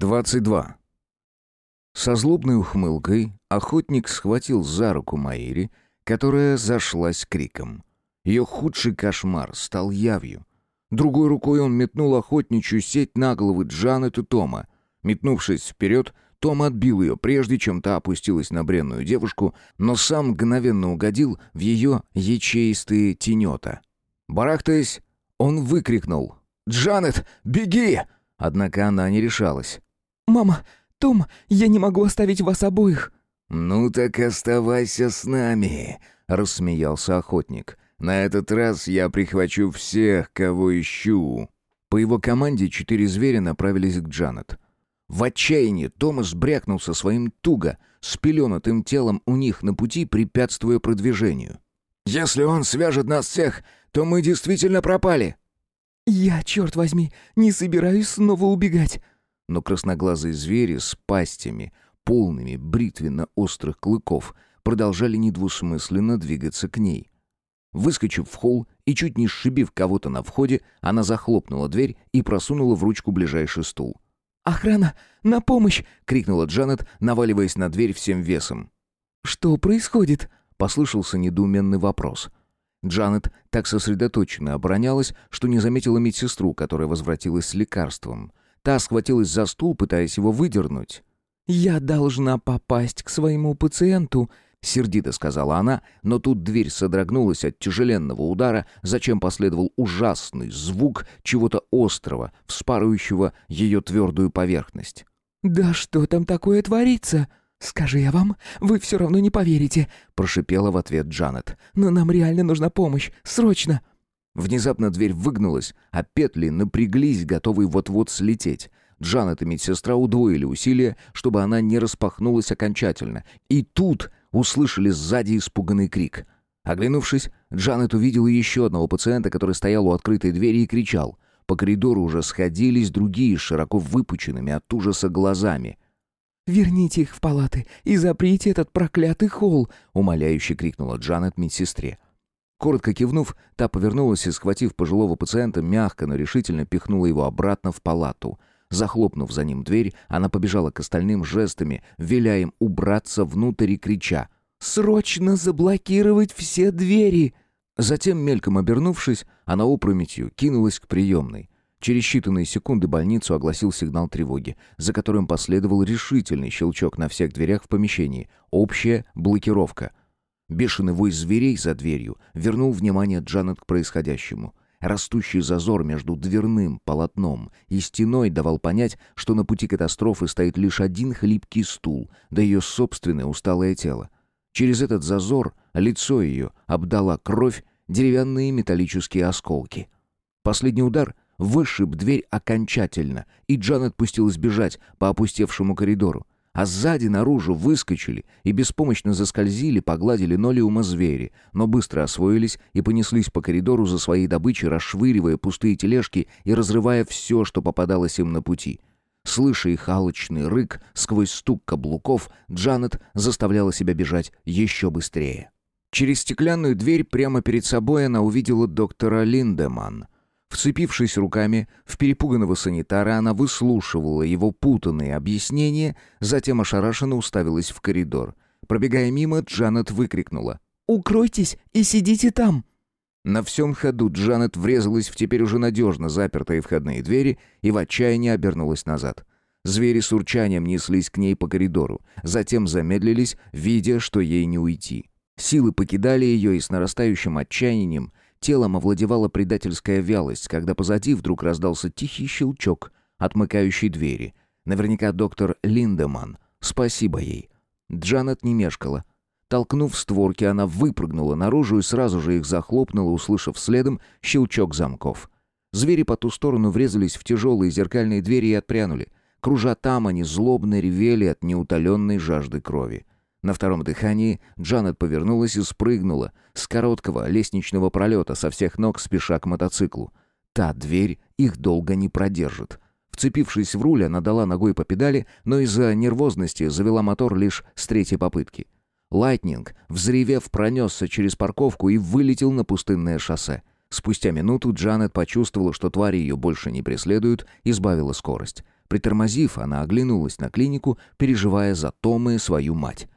22. Со злобной ухмылкой охотник схватил за руку Маири, которая зашлась криком. Ее худший кошмар стал явью. Другой рукой он метнул охотничью сеть на головы Джанет и Тома. Метнувшись вперед, том отбил ее, прежде чем та опустилась на бренную девушку, но сам мгновенно угодил в ее ячеистые тенета. Барахтаясь, он выкрикнул «Джанет, беги!» Однако она не решалась. «Мама, Том, я не могу оставить вас обоих». «Ну так оставайся с нами», — рассмеялся охотник. «На этот раз я прихвачу всех, кого ищу». По его команде четыре зверя направились к Джанет. В отчаянии Томас брякнулся своим туго, спеленатым телом у них на пути, препятствуя продвижению. «Если он свяжет нас всех, то мы действительно пропали!» «Я, черт возьми, не собираюсь снова убегать!» Но красноглазые звери с пастями, полными бритвенно-острых клыков, продолжали недвусмысленно двигаться к ней. Выскочив в холл и чуть не сшибив кого-то на входе, она захлопнула дверь и просунула в ручку ближайший стул. «Охрана! На помощь!» — крикнула Джанет, наваливаясь на дверь всем весом. «Что происходит?» — послышался недоуменный вопрос. Джанет так сосредоточенно оборонялась, что не заметила медсестру, которая возвратилась с лекарством. Та схватилась за стул, пытаясь его выдернуть. «Я должна попасть к своему пациенту», — сердито сказала она, но тут дверь содрогнулась от тяжеленного удара, зачем последовал ужасный звук чего-то острого, вспарывающего ее твердую поверхность. «Да что там такое творится?» «Скажи я вам, вы все равно не поверите», — прошипела в ответ Джанет. «Но нам реально нужна помощь. Срочно!» Внезапно дверь выгнулась, а петли напряглись, готовые вот-вот слететь. Джанет и медсестра удвоили усилия, чтобы она не распахнулась окончательно. И тут услышали сзади испуганный крик. Оглянувшись, Джанет увидела еще одного пациента, который стоял у открытой двери и кричал. По коридору уже сходились другие широко выпученными от ужаса глазами. «Верните их в палаты и заприте этот проклятый холл!» — умоляюще крикнула Джанет медсестре. Коротко кивнув, та повернулась и, схватив пожилого пациента, мягко, но решительно пихнула его обратно в палату — Захлопнув за ним дверь, она побежала к остальным жестами, веля им убраться внутрь и крича «Срочно заблокировать все двери!» Затем, мельком обернувшись, она опрометью кинулась к приемной. Через считанные секунды больницу огласил сигнал тревоги, за которым последовал решительный щелчок на всех дверях в помещении. Общая блокировка. Бешеный вой зверей за дверью вернул внимание Джанет к происходящему. Растущий зазор между дверным полотном и стеной давал понять, что на пути катастрофы стоит лишь один хлипкий стул, да ее собственное усталое тело. Через этот зазор лицо ее обдала кровь, деревянные металлические осколки. Последний удар вышиб дверь окончательно, и Джанет пустилась бежать по опустевшему коридору а сзади наружу выскочили и беспомощно заскользили по глади линолеума звери, но быстро освоились и понеслись по коридору за своей добычей, расшвыривая пустые тележки и разрывая все, что попадалось им на пути. Слыша их алчный рык сквозь стук каблуков, Джанет заставляла себя бежать еще быстрее. Через стеклянную дверь прямо перед собой она увидела доктора Линдеман — Вцепившись руками в перепуганного санитара, она выслушивала его путанные объяснения, затем ошарашенно уставилась в коридор. Пробегая мимо, Джанет выкрикнула. «Укройтесь и сидите там!» На всем ходу Джанет врезалась в теперь уже надежно запертые входные двери и в отчаянии обернулась назад. Звери с урчанием неслись к ней по коридору, затем замедлились, видя, что ей не уйти. Силы покидали ее и с нарастающим отчаянием Телом овладевала предательская вялость, когда позади вдруг раздался тихий щелчок отмыкающей двери. Наверняка доктор Линдеман. Спасибо ей. Джанет не мешкала. Толкнув створки, она выпрыгнула наружу и сразу же их захлопнула, услышав следом щелчок замков. Звери по ту сторону врезались в тяжелые зеркальные двери и отпрянули. Кружа там, они злобно ревели от неутоленной жажды крови. На втором дыхании Джанет повернулась и спрыгнула с короткого лестничного пролета со всех ног, спеша к мотоциклу. Та дверь их долго не продержит. Вцепившись в руль, она дала ногой по педали, но из-за нервозности завела мотор лишь с третьей попытки. Лайтнинг, взревев, пронесся через парковку и вылетел на пустынное шоссе. Спустя минуту Джанет почувствовала, что твари ее больше не преследуют, и сбавила скорость. Притормозив, она оглянулась на клинику, переживая за Тома и свою мать.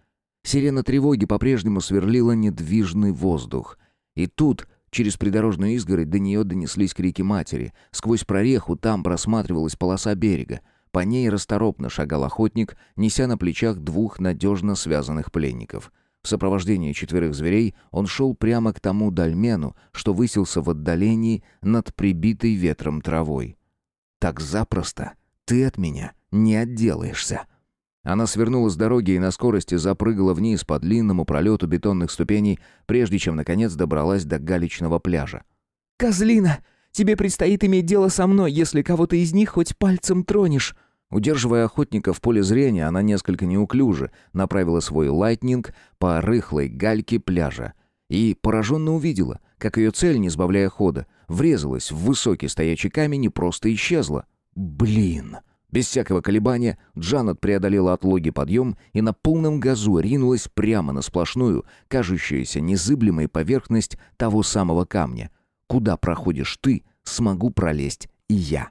Сирена тревоги по-прежнему сверлила недвижный воздух. И тут, через придорожную изгородь, до нее донеслись крики матери. Сквозь прореху там просматривалась полоса берега. По ней расторопно шагал охотник, неся на плечах двух надежно связанных пленников. В сопровождении четверых зверей он шел прямо к тому дольмену, что высился в отдалении над прибитой ветром травой. «Так запросто ты от меня не отделаешься». Она свернула с дороги и на скорости запрыгала вниз по длинному пролету бетонных ступеней, прежде чем, наконец, добралась до галечного пляжа. «Козлина, тебе предстоит иметь дело со мной, если кого-то из них хоть пальцем тронешь». Удерживая охотника в поле зрения, она несколько неуклюже направила свой лайтнинг по рыхлой гальке пляжа и пораженно увидела, как ее цель, не сбавляя хода, врезалась в высокий стоячий камень и просто исчезла. «Блин!» Без всякого колебания Джанет преодолела отлоги подъем и на полном газу ринулась прямо на сплошную, кажущуюся незыблемой поверхность того самого камня. Куда проходишь ты, смогу пролезть и я.